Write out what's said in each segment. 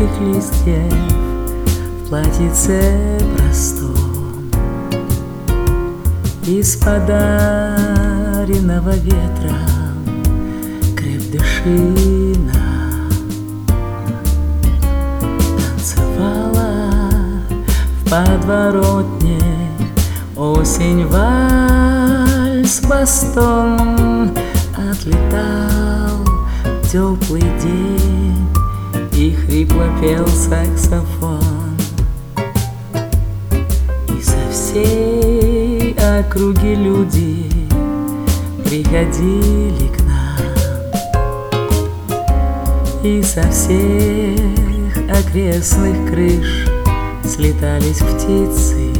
осенних листьев В платьице простом Из подаренного ветром Крепдышина Танцевала в подворотне Осень вальс бастом Отлетал теплый день И хрипло пел саксофон. И со всей округи люди Приходили к нам. И со всех окрестных крыш Слетались птицы.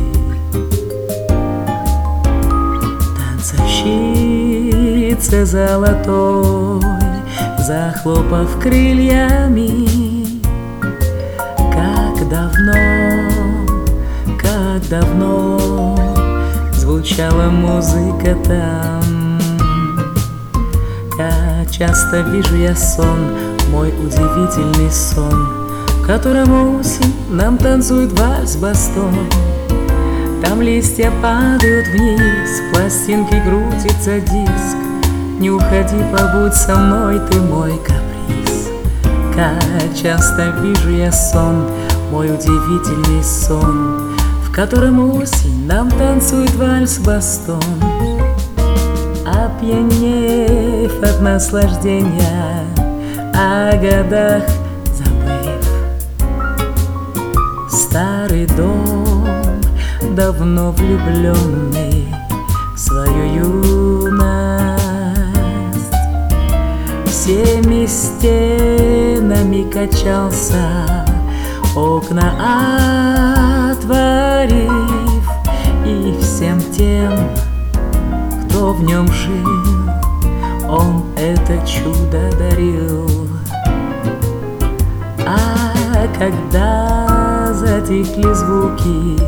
Танцовщица золотой Захлопав крыльями. Как давно, как давно Звучала музыка там. Как часто вижу я сон Мой удивительный сон В котором осень нам танцует вальс-бастон там листья падают вниз, в пластинке крутится диск. Не уходи, побудь со мной, ты мой каприз. Как часто вижу я сон, мой удивительный сон, В котором осень нам танцует вальс-бастон. Опьянев от наслаждения, о годах забыв, Старый дом давно влюбленный стенами качался, окна отворив И всем тем, кто в нем жил, он это чудо дарил. А когда затихли звуки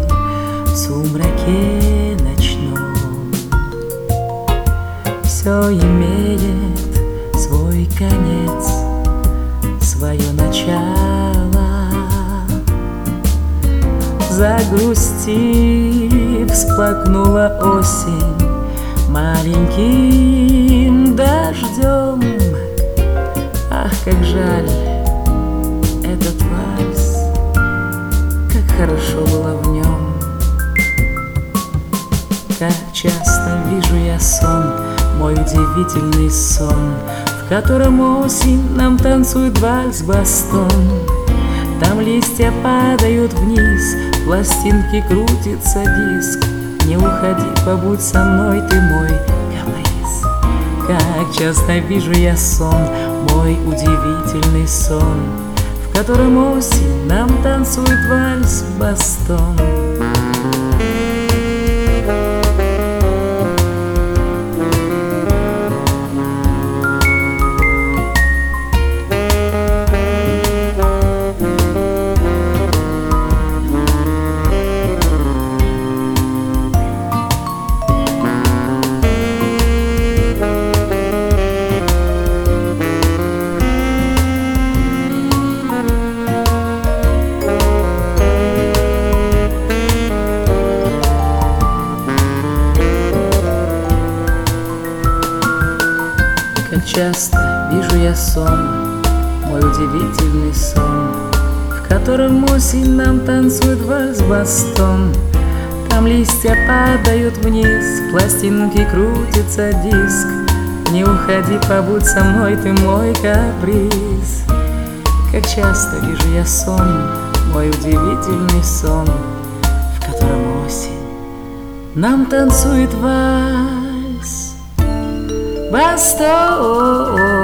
в сумраке ночном Все имеет свой конец, Загрусти, всплакнула осень. Маленьким дождем. Ах, как жаль этот вальс, как хорошо было в нем. Как часто вижу я сон, мой удивительный сон, В котором осень нам танцует вальс-бастон. Там листья падают вниз, пластинки крутится диск. Не уходи, побудь со мной, ты мой каприз. Как часто вижу я сон, мой удивительный сон, В котором осень нам танцует вальс-бастон. Как часто вижу я сон, мой удивительный сон, В котором осень нам танцует вальс-бастон. Там листья падают вниз, пластинки крутится диск. Не уходи, побудь со мной, ты мой каприз. Как часто вижу я сон, мой удивительный сон, В котором осень нам танцует вальс. Bastou